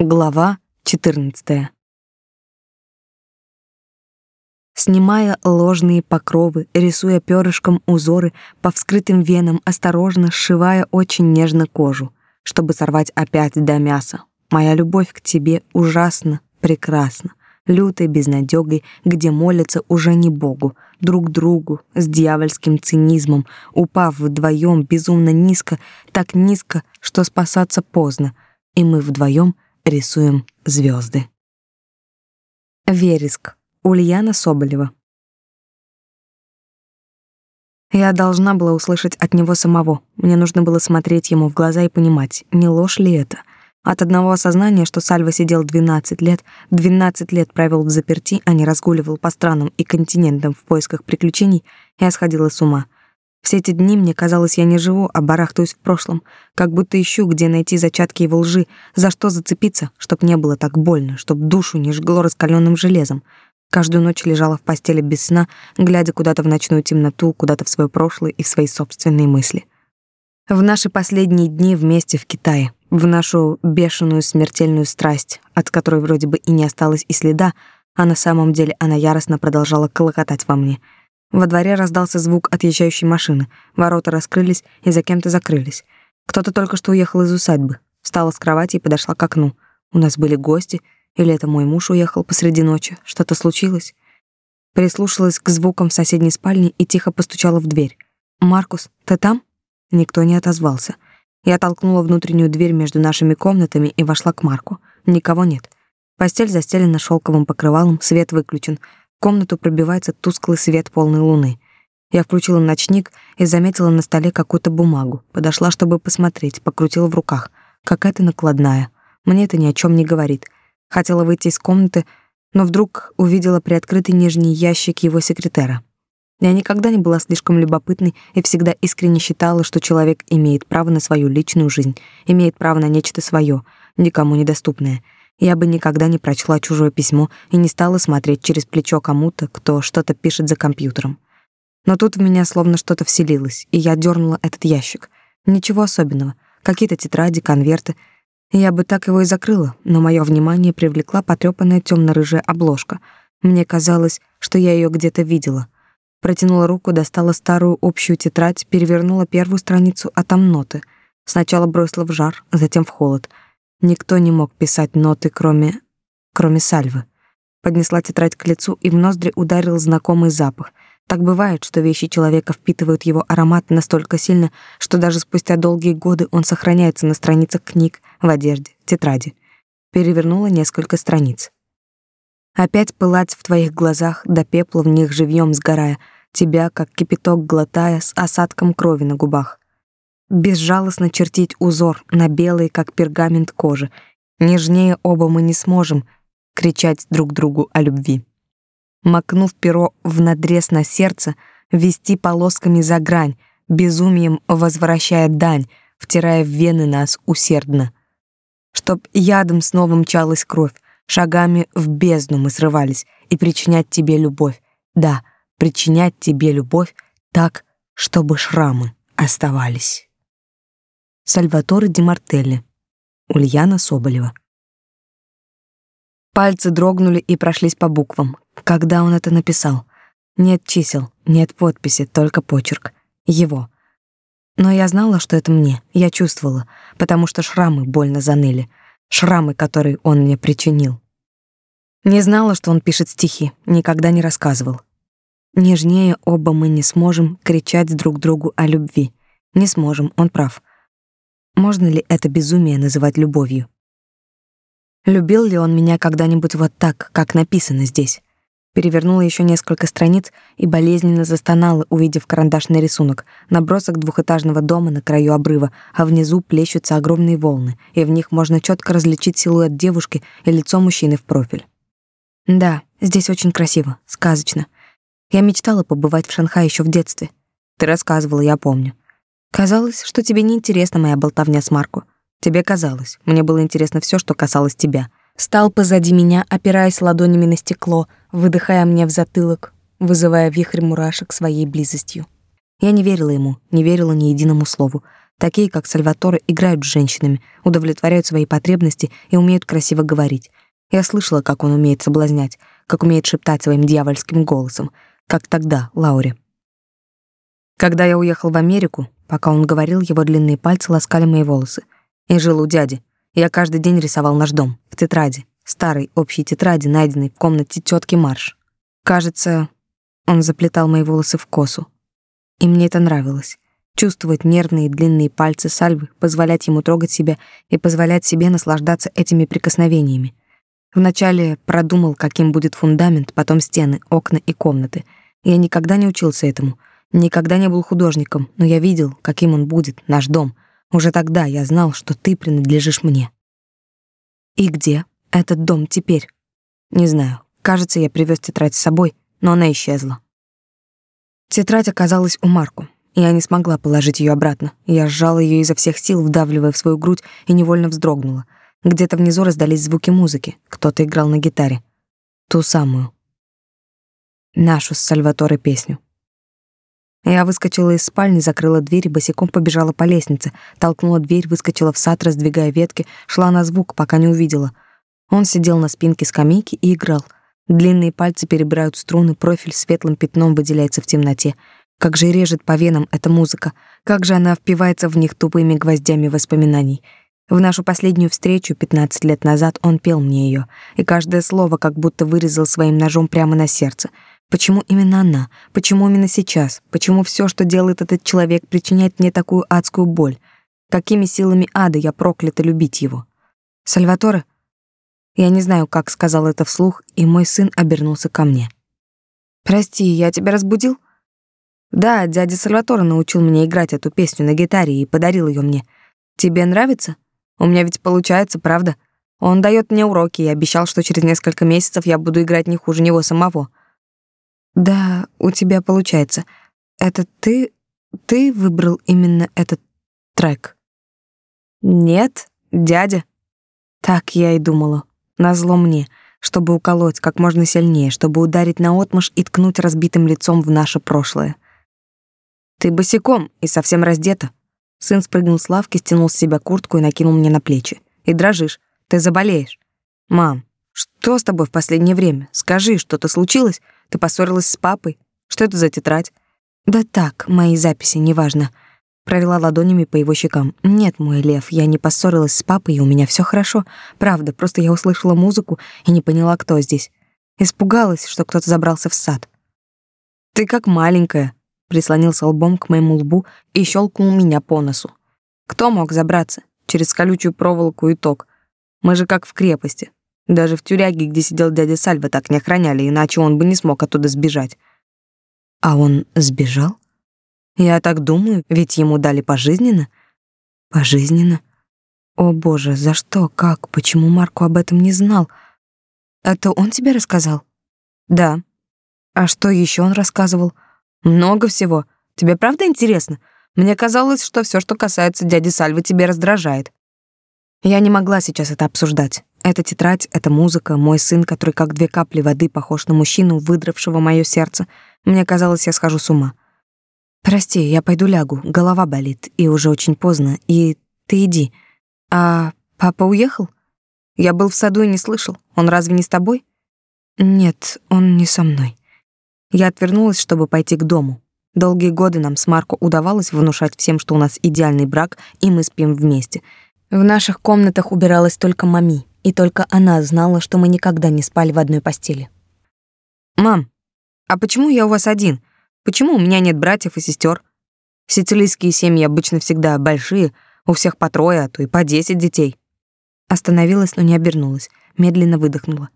Глава 14. Снимая ложные покровы, рисуя перышком узоры, по вскрытым венам осторожно сшивая очень нежно кожу, чтобы сорвать опять до мяса. Моя любовь к тебе ужасно прекрасна, лютой безнадёгой, где молятся уже не Богу, друг другу, с дьявольским цинизмом, упав вдвоем безумно низко, так низко, что спасаться поздно, и мы вдвоем — рисуем звезды. Вереск. Ульяна Соболева. Я должна была услышать от него самого. Мне нужно было смотреть ему в глаза и понимать, не ложь ли это. От одного осознания, что Сальва сидел 12 лет, 12 лет провел в заперти, а не разгуливал по странам и континентам в поисках приключений, я сходила с ума — все эти дни мне казалось, я не живу, а барахтаюсь в прошлом, как будто ищу, где найти зачатки его лжи, за что зацепиться, чтоб не было так больно, чтоб душу не жгло раскаленным железом. Каждую ночь лежала в постели без сна, глядя куда-то в ночную темноту, куда-то в свое прошлое и в свои собственные мысли. В наши последние дни вместе в Китае, в нашу бешеную смертельную страсть, от которой вроде бы и не осталось и следа, а на самом деле она яростно продолжала колокотать во мне — во дворе раздался звук отъезжающей машины. Ворота раскрылись и за кем-то закрылись. Кто-то только что уехал из усадьбы. Встала с кровати и подошла к окну. У нас были гости, или это мой муж уехал посреди ночи? Что-то случилось? Прислушалась к звукам в соседней спальне и тихо постучала в дверь. «Маркус, ты там?» Никто не отозвался. Я толкнула внутреннюю дверь между нашими комнатами и вошла к Марку. Никого нет. Постель застелена шелковым покрывалом, свет выключен. В комнату пробивается тусклый свет полной луны. Я включила ночник и заметила на столе какую-то бумагу. Подошла, чтобы посмотреть, покрутила в руках. Какая-то накладная. Мне это ни о чем не говорит. Хотела выйти из комнаты, но вдруг увидела приоткрытый нижний ящик его секретера. Я никогда не была слишком любопытной и всегда искренне считала, что человек имеет право на свою личную жизнь, имеет право на нечто свое, никому недоступное — я бы никогда не прочла чужое письмо и не стала смотреть через плечо кому-то, кто что-то пишет за компьютером. Но тут в меня словно что-то вселилось, и я дернула этот ящик. Ничего особенного. Какие-то тетради, конверты. Я бы так его и закрыла, но мое внимание привлекла потрёпанная тёмно-рыжая обложка. Мне казалось, что я её где-то видела. Протянула руку, достала старую общую тетрадь, перевернула первую страницу, а там ноты. Сначала бросила в жар, затем в холод — Никто не мог писать ноты, кроме... кроме Сальвы. Поднесла тетрадь к лицу, и в ноздри ударил знакомый запах. Так бывает, что вещи человека впитывают его аромат настолько сильно, что даже спустя долгие годы он сохраняется на страницах книг, в одежде, тетради. Перевернула несколько страниц. Опять пылать в твоих глазах, до пепла в них живьем сгорая, тебя, как кипяток глотая, с осадком крови на губах безжалостно чертить узор на белой, как пергамент кожи. Нежнее оба мы не сможем кричать друг другу о любви. Макнув перо в надрез на сердце, вести полосками за грань, безумием возвращая дань, втирая в вены нас усердно. Чтоб ядом снова мчалась кровь, шагами в бездну мы срывались и причинять тебе любовь. Да, причинять тебе любовь так, чтобы шрамы оставались. Сальваторе Ди Мартелли. Ульяна Соболева. Пальцы дрогнули и прошлись по буквам. Когда он это написал? Нет чисел, нет подписи, только почерк. Его. Но я знала, что это мне. Я чувствовала, потому что шрамы больно заныли. Шрамы, которые он мне причинил. Не знала, что он пишет стихи, никогда не рассказывал. Нежнее оба мы не сможем кричать друг другу о любви. Не сможем, он прав. Можно ли это безумие называть любовью? Любил ли он меня когда-нибудь вот так, как написано здесь? Перевернула еще несколько страниц и болезненно застонала, увидев карандашный рисунок, набросок двухэтажного дома на краю обрыва, а внизу плещутся огромные волны, и в них можно четко различить силуэт девушки и лицо мужчины в профиль. Да, здесь очень красиво, сказочно. Я мечтала побывать в Шанхае еще в детстве. Ты рассказывала, я помню. Казалось, что тебе не интересна моя болтовня с Марко. Тебе казалось. Мне было интересно все, что касалось тебя. Стал позади меня, опираясь ладонями на стекло, выдыхая мне в затылок, вызывая вихрь мурашек своей близостью. Я не верила ему, не верила ни единому слову. Такие, как Сальваторе, играют с женщинами, удовлетворяют свои потребности и умеют красиво говорить. Я слышала, как он умеет соблазнять, как умеет шептать своим дьявольским голосом, как тогда, Лауре. Когда я уехал в Америку, пока он говорил, его длинные пальцы ласкали мои волосы. Я жил у дяди. Я каждый день рисовал наш дом в тетради, старой общей тетради, найденной в комнате тетки Марш. Кажется, он заплетал мои волосы в косу. И мне это нравилось. Чувствовать нервные длинные пальцы Сальвы, позволять ему трогать себя и позволять себе наслаждаться этими прикосновениями. Вначале продумал, каким будет фундамент, потом стены, окна и комнаты. Я никогда не учился этому, никогда не был художником, но я видел, каким он будет, наш дом. Уже тогда я знал, что ты принадлежишь мне. И где этот дом теперь? Не знаю. Кажется, я привез тетрадь с собой, но она исчезла. Тетрадь оказалась у Марку. Я не смогла положить ее обратно. Я сжала ее изо всех сил, вдавливая в свою грудь, и невольно вздрогнула. Где-то внизу раздались звуки музыки. Кто-то играл на гитаре. Ту самую. Нашу с Сальваторе песню. Я выскочила из спальни, закрыла дверь и босиком побежала по лестнице, толкнула дверь, выскочила в сад, раздвигая ветки, шла на звук, пока не увидела. Он сидел на спинке скамейки и играл. Длинные пальцы перебирают струны, профиль светлым пятном выделяется в темноте. Как же режет по венам эта музыка, как же она впивается в них тупыми гвоздями воспоминаний. В нашу последнюю встречу 15 лет назад он пел мне ее, и каждое слово как будто вырезал своим ножом прямо на сердце. Почему именно она? Почему именно сейчас? Почему все, что делает этот человек, причиняет мне такую адскую боль? Какими силами ада я проклята любить его? Сальваторе? Я не знаю, как сказал это вслух, и мой сын обернулся ко мне. «Прости, я тебя разбудил?» «Да, дядя Сальваторе научил меня играть эту песню на гитаре и подарил ее мне. Тебе нравится?» У меня ведь получается, правда? Он дает мне уроки и обещал, что через несколько месяцев я буду играть не хуже него самого. Да, у тебя получается. Это ты ты выбрал именно этот трек? Нет, дядя. Так я и думала. Назло мне, чтобы уколоть как можно сильнее, чтобы ударить наотмашь и ткнуть разбитым лицом в наше прошлое. Ты босиком и совсем раздета. Сын спрыгнул с лавки, стянул с себя куртку и накинул мне на плечи. И дрожишь. Ты заболеешь. Мам, что с тобой в последнее время? Скажи, что-то случилось? Ты поссорилась с папой? Что это за тетрадь? Да так, мои записи, неважно. Провела ладонями по его щекам. Нет, мой лев, я не поссорилась с папой, и у меня все хорошо. Правда, просто я услышала музыку и не поняла, кто здесь. Испугалась, что кто-то забрался в сад. Ты как маленькая, прислонился лбом к моему лбу и щелкнул меня по носу. Кто мог забраться? Через колючую проволоку и ток. Мы же как в крепости. Даже в тюряге, где сидел дядя Сальва, так не охраняли, иначе он бы не смог оттуда сбежать. А он сбежал? Я так думаю, ведь ему дали пожизненно. Пожизненно? О боже, за что, как, почему Марко об этом не знал? Это он тебе рассказал? Да. А что еще он рассказывал? Много всего. Тебе правда интересно? Мне казалось, что все, что касается дяди Сальвы, тебе раздражает. Я не могла сейчас это обсуждать. Эта тетрадь, эта музыка, мой сын, который как две капли воды похож на мужчину, выдравшего мое сердце. Мне казалось, я схожу с ума. Прости, я пойду лягу, голова болит, и уже очень поздно, и ты иди. А папа уехал? Я был в саду и не слышал. Он разве не с тобой? Нет, он не со мной. Я отвернулась, чтобы пойти к дому. Долгие годы нам с Марко удавалось внушать всем, что у нас идеальный брак, и мы спим вместе. В наших комнатах убиралась только мами, и только она знала, что мы никогда не спали в одной постели. «Мам, а почему я у вас один? Почему у меня нет братьев и сестер? Сицилийские семьи обычно всегда большие, у всех по трое, а то и по десять детей». Остановилась, но не обернулась, медленно выдохнула.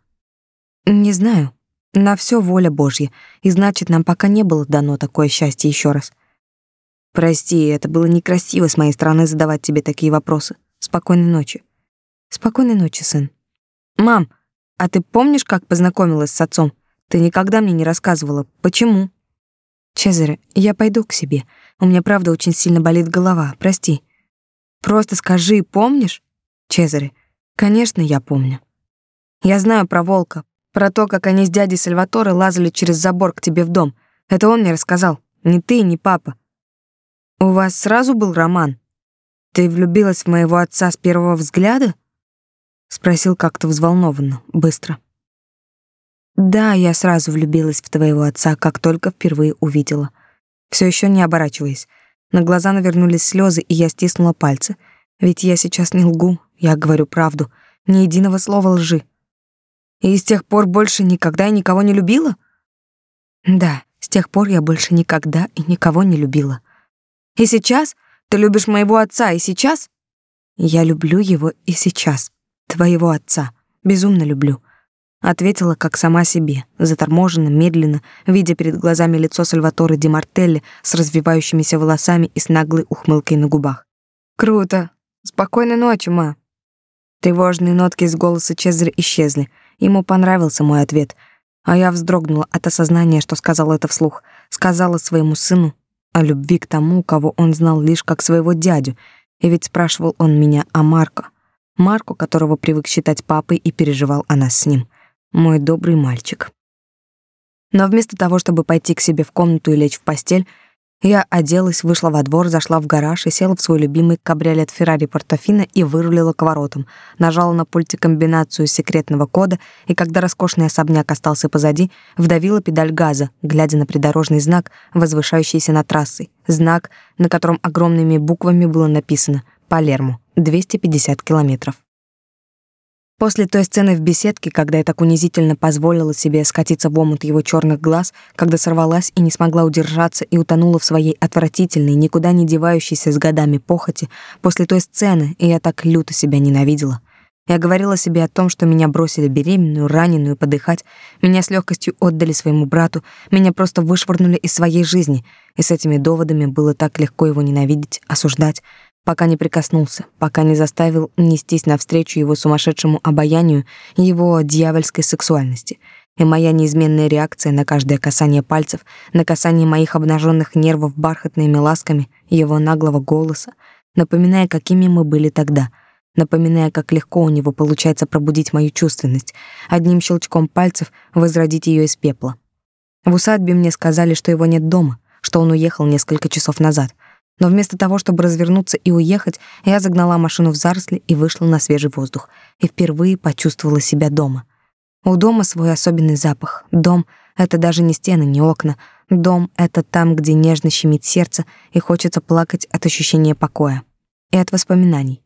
«Не знаю», на все воля Божья, и значит, нам пока не было дано такое счастье еще раз. Прости, это было некрасиво с моей стороны задавать тебе такие вопросы. Спокойной ночи. Спокойной ночи, сын. Мам, а ты помнишь, как познакомилась с отцом? Ты никогда мне не рассказывала. Почему? Чезаре, я пойду к себе. У меня правда очень сильно болит голова. Прости. Просто скажи, помнишь? Чезаре, конечно, я помню. Я знаю про волка, про то, как они с дядей Сальваторе лазали через забор к тебе в дом. Это он мне рассказал. Не ты, не папа. У вас сразу был роман? Ты влюбилась в моего отца с первого взгляда? Спросил как-то взволнованно, быстро. Да, я сразу влюбилась в твоего отца, как только впервые увидела. Все еще не оборачиваясь. На глаза навернулись слезы, и я стиснула пальцы. Ведь я сейчас не лгу, я говорю правду. Ни единого слова лжи. И с тех пор больше никогда и никого не любила? Да, с тех пор я больше никогда и никого не любила. И сейчас? Ты любишь моего отца и сейчас? Я люблю его и сейчас. Твоего отца. Безумно люблю. Ответила как сама себе, заторможенно, медленно, видя перед глазами лицо Сальваторе Ди Мартелли с развивающимися волосами и с наглой ухмылкой на губах. Круто. Спокойной ночи, ма. Тревожные нотки из голоса Чезаря исчезли. Ему понравился мой ответ, а я вздрогнула от осознания, что сказала это вслух. Сказала своему сыну о любви к тому, кого он знал лишь как своего дядю, и ведь спрашивал он меня о Марко. Марко, которого привык считать папой и переживал о нас с ним. Мой добрый мальчик. Но вместо того, чтобы пойти к себе в комнату и лечь в постель, я оделась, вышла во двор, зашла в гараж и села в свой любимый кабриолет Феррари Портофино и вырулила к воротам. Нажала на пульте комбинацию секретного кода, и когда роскошный особняк остался позади, вдавила педаль газа, глядя на придорожный знак, возвышающийся над трассой. Знак, на котором огромными буквами было написано «Палермо, 250 километров». После той сцены в беседке, когда я так унизительно позволила себе скатиться в омут его черных глаз, когда сорвалась и не смогла удержаться и утонула в своей отвратительной, никуда не девающейся с годами похоти, после той сцены и я так люто себя ненавидела. Я говорила себе о том, что меня бросили беременную, раненую, подыхать, меня с легкостью отдали своему брату, меня просто вышвырнули из своей жизни, и с этими доводами было так легко его ненавидеть, осуждать, пока не прикоснулся, пока не заставил нестись навстречу его сумасшедшему обаянию его дьявольской сексуальности. И моя неизменная реакция на каждое касание пальцев, на касание моих обнаженных нервов бархатными ласками его наглого голоса, напоминая, какими мы были тогда, напоминая, как легко у него получается пробудить мою чувственность, одним щелчком пальцев возродить ее из пепла. В усадьбе мне сказали, что его нет дома, что он уехал несколько часов назад — но вместо того, чтобы развернуться и уехать, я загнала машину в заросли и вышла на свежий воздух, и впервые почувствовала себя дома. У дома свой особенный запах. Дом — это даже не стены, не окна. Дом — это там, где нежно щемит сердце и хочется плакать от ощущения покоя. И от воспоминаний.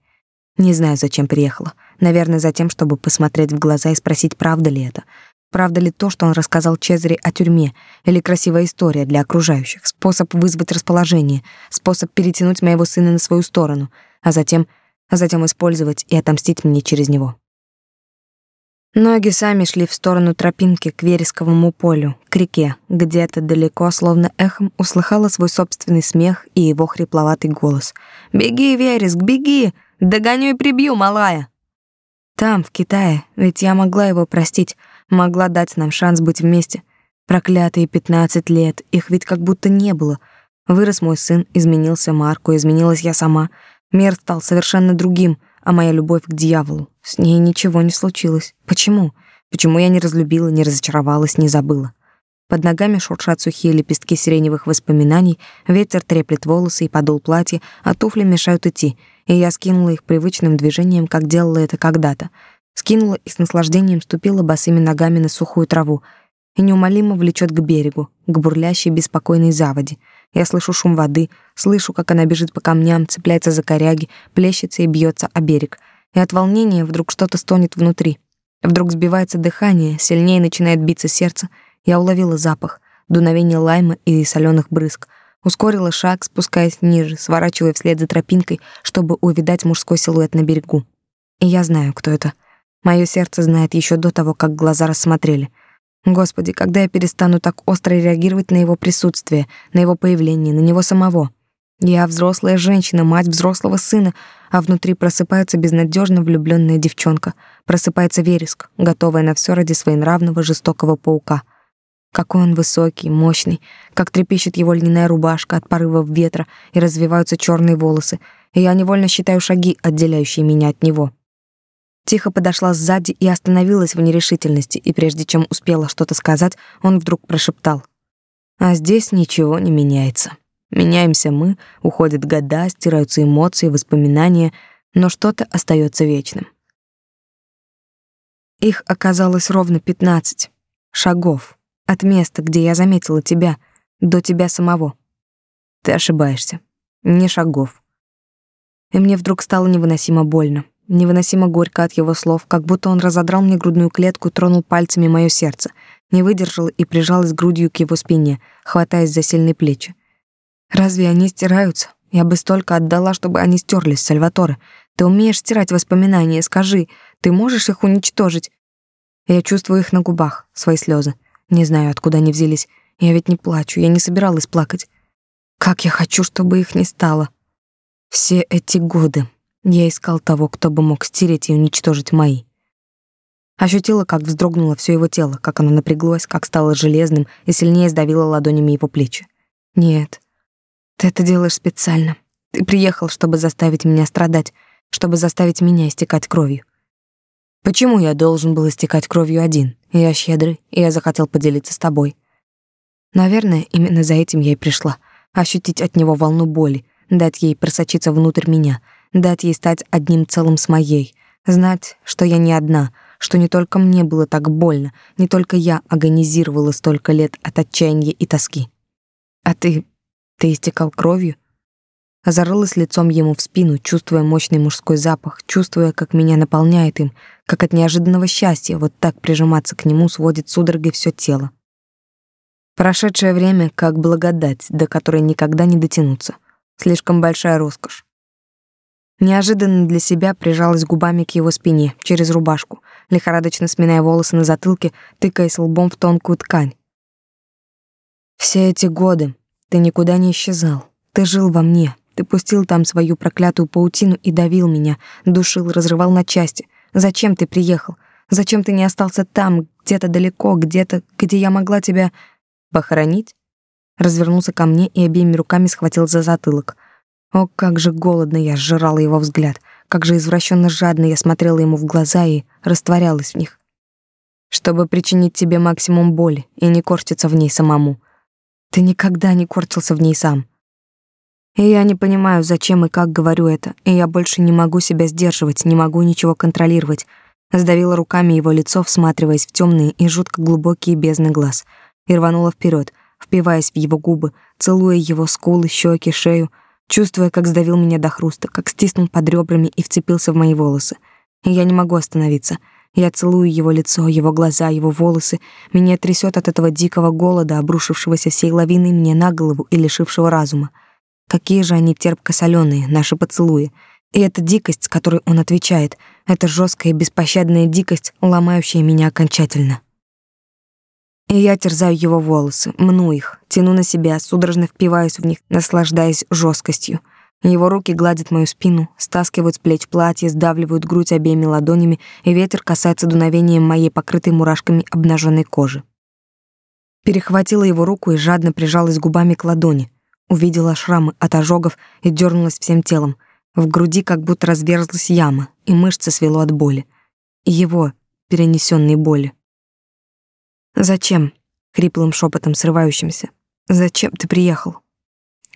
Не знаю, зачем приехала. Наверное, за тем, чтобы посмотреть в глаза и спросить, правда ли это. Правда ли то, что он рассказал Чезаре о тюрьме, или красивая история для окружающих, способ вызвать расположение, способ перетянуть моего сына на свою сторону, а затем, а затем использовать и отомстить мне через него? Ноги сами шли в сторону тропинки к вересковому полю, к реке, где-то далеко, словно эхом, услыхала свой собственный смех и его хрипловатый голос. «Беги, Вереск, беги! Догоню и прибью, малая!» Там, в Китае, ведь я могла его простить, могла дать нам шанс быть вместе. Проклятые пятнадцать лет, их ведь как будто не было. Вырос мой сын, изменился Марку, изменилась я сама. Мир стал совершенно другим, а моя любовь к дьяволу. С ней ничего не случилось. Почему? Почему я не разлюбила, не разочаровалась, не забыла? Под ногами шуршат сухие лепестки сиреневых воспоминаний, ветер треплет волосы и подол платья, а туфли мешают идти, и я скинула их привычным движением, как делала это когда-то — скинула и с наслаждением ступила босыми ногами на сухую траву и неумолимо влечет к берегу, к бурлящей беспокойной заводе. Я слышу шум воды, слышу, как она бежит по камням, цепляется за коряги, плещется и бьется о берег. И от волнения вдруг что-то стонет внутри. Вдруг сбивается дыхание, сильнее начинает биться сердце. Я уловила запах, дуновение лайма и соленых брызг. Ускорила шаг, спускаясь ниже, сворачивая вслед за тропинкой, чтобы увидать мужской силуэт на берегу. И я знаю, кто это — Мое сердце знает еще до того, как глаза рассмотрели. Господи, когда я перестану так остро реагировать на его присутствие, на его появление, на него самого? Я взрослая женщина, мать взрослого сына, а внутри просыпается безнадежно влюбленная девчонка, просыпается вереск, готовая на все ради своенравного жестокого паука. Какой он высокий, мощный, как трепещет его льняная рубашка от порывов ветра и развиваются черные волосы, и я невольно считаю шаги, отделяющие меня от него. Тихо подошла сзади и остановилась в нерешительности, и прежде чем успела что-то сказать, он вдруг прошептал. «А здесь ничего не меняется». Меняемся мы, уходят года, стираются эмоции, воспоминания, но что-то остается вечным. Их оказалось ровно пятнадцать шагов от места, где я заметила тебя, до тебя самого. Ты ошибаешься. Не шагов. И мне вдруг стало невыносимо больно, невыносимо горько от его слов, как будто он разодрал мне грудную клетку, тронул пальцами моё сердце, не выдержала и прижалась грудью к его спине, хватаясь за сильные плечи. Разве они стираются? Я бы столько отдала, чтобы они стерлись, Сальваторе. Ты умеешь стирать воспоминания, скажи, ты можешь их уничтожить? Я чувствую их на губах, свои слезы. Не знаю, откуда они взялись. Я ведь не плачу, я не собиралась плакать. Как я хочу, чтобы их не стало. Все эти годы я искал того, кто бы мог стереть и уничтожить мои. Ощутила, как вздрогнуло все его тело, как оно напряглось, как стало железным и сильнее сдавило ладонями его плечи. Нет, ты это делаешь специально. Ты приехал, чтобы заставить меня страдать, чтобы заставить меня истекать кровью. Почему я должен был истекать кровью один? Я щедрый, и я захотел поделиться с тобой. Наверное, именно за этим я и пришла. Ощутить от него волну боли, дать ей просочиться внутрь меня, дать ей стать одним целым с моей, знать, что я не одна, что не только мне было так больно, не только я агонизировала столько лет от отчаяния и тоски. А ты ты истекал кровью? Зарылась лицом ему в спину, чувствуя мощный мужской запах, чувствуя, как меня наполняет им, как от неожиданного счастья вот так прижиматься к нему сводит судорогой все тело. Прошедшее время как благодать, до которой никогда не дотянуться. Слишком большая роскошь. Неожиданно для себя прижалась губами к его спине, через рубашку, лихорадочно сминая волосы на затылке, тыкаясь лбом в тонкую ткань. Все эти годы, ты никуда не исчезал. Ты жил во мне. Ты пустил там свою проклятую паутину и давил меня, душил, разрывал на части. Зачем ты приехал? Зачем ты не остался там, где-то далеко, где-то, где я могла тебя похоронить? Развернулся ко мне и обеими руками схватил за затылок. О, как же голодно я сжирала его взгляд, как же извращенно жадно я смотрела ему в глаза и растворялась в них. Чтобы причинить тебе максимум боли и не корчиться в ней самому. Ты никогда не корчился в ней сам. И я не понимаю, зачем и как говорю это, и я больше не могу себя сдерживать, не могу ничего контролировать. Сдавила руками его лицо, всматриваясь в темные и жутко глубокие бездны глаз, и рванула вперед, впиваясь в его губы, целуя его скулы, щеки, шею, чувствуя, как сдавил меня до хруста, как стиснул под ребрами и вцепился в мои волосы. И я не могу остановиться — я целую его лицо, его глаза, его волосы. Меня трясет от этого дикого голода, обрушившегося всей лавиной мне на голову и лишившего разума. Какие же они терпко-солёные, наши поцелуи. И эта дикость, с которой он отвечает, эта жесткая и беспощадная дикость, ломающая меня окончательно. И я терзаю его волосы, мну их, тяну на себя, судорожно впиваюсь в них, наслаждаясь жесткостью. Его руки гладят мою спину, стаскивают с плеч платье, сдавливают грудь обеими ладонями, и ветер касается дуновением моей покрытой мурашками обнаженной кожи. Перехватила его руку и жадно прижалась губами к ладони. Увидела шрамы от ожогов и дернулась всем телом. В груди как будто разверзлась яма, и мышцы свело от боли. И его перенесенной боли. «Зачем?» — хриплым шепотом срывающимся. «Зачем ты приехал?»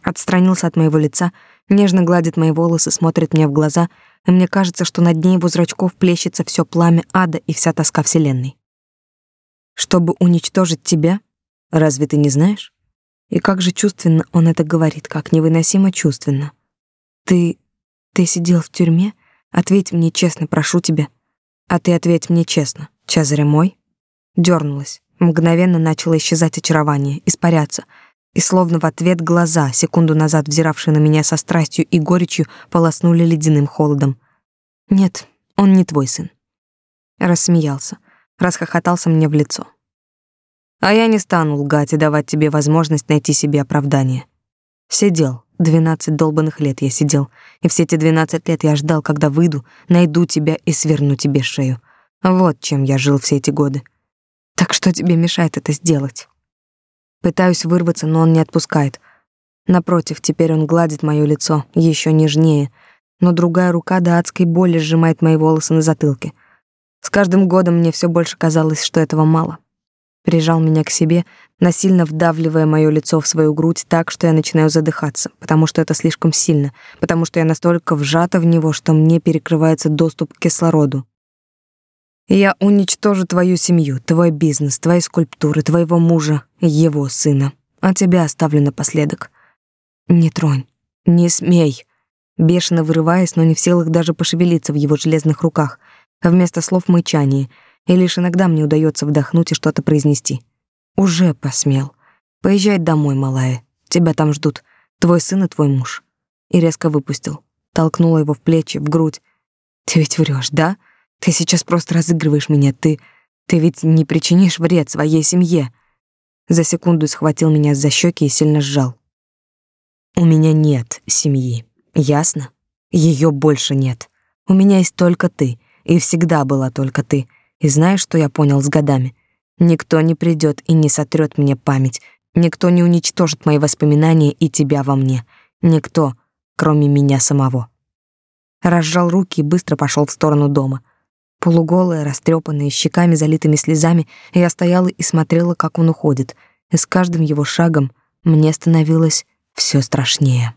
Отстранился от моего лица нежно гладит мои волосы, смотрит мне в глаза, и мне кажется, что на дне его зрачков плещется все пламя ада и вся тоска вселенной. Чтобы уничтожить тебя? Разве ты не знаешь? И как же чувственно он это говорит, как невыносимо чувственно. Ты... ты сидел в тюрьме? Ответь мне честно, прошу тебя. А ты ответь мне честно, Чезаре мой? Дёрнулась. Мгновенно начало исчезать очарование, испаряться — и словно в ответ глаза, секунду назад взиравшие на меня со страстью и горечью, полоснули ледяным холодом. «Нет, он не твой сын». Рассмеялся, расхохотался мне в лицо. «А я не стану лгать и давать тебе возможность найти себе оправдание. Сидел, двенадцать долбанных лет я сидел, и все эти двенадцать лет я ждал, когда выйду, найду тебя и сверну тебе шею. Вот чем я жил все эти годы. Так что тебе мешает это сделать?» Пытаюсь вырваться, но он не отпускает. Напротив, теперь он гладит моё лицо еще нежнее, но другая рука до адской боли сжимает мои волосы на затылке. С каждым годом мне все больше казалось, что этого мало. Прижал меня к себе, насильно вдавливая моё лицо в свою грудь так, что я начинаю задыхаться, потому что это слишком сильно, потому что я настолько вжата в него, что мне перекрывается доступ к кислороду. Я уничтожу твою семью, твой бизнес, твои скульптуры, твоего мужа, его сына. А тебя оставлю напоследок. Не тронь, не смей. Бешено вырываясь, но не в силах даже пошевелиться в его железных руках, вместо слов мычание, и лишь иногда мне удается вдохнуть и что-то произнести. Уже посмел. Поезжай домой, малая. Тебя там ждут. Твой сын и твой муж. И резко выпустил. Толкнула его в плечи, в грудь. Ты ведь врешь, да? Ты сейчас просто разыгрываешь меня. Ты... Ты ведь не причинишь вред своей семье. За секунду схватил меня за щеки и сильно сжал. У меня нет семьи. Ясно? Ее больше нет. У меня есть только ты. И всегда была только ты. И знаешь, что я понял с годами? Никто не придет и не сотрет мне память. Никто не уничтожит мои воспоминания и тебя во мне. Никто, кроме меня самого. Разжал руки и быстро пошел в сторону дома. Полуголая, растрепанная, щеками залитыми слезами, я стояла и смотрела, как он уходит. И с каждым его шагом мне становилось все страшнее.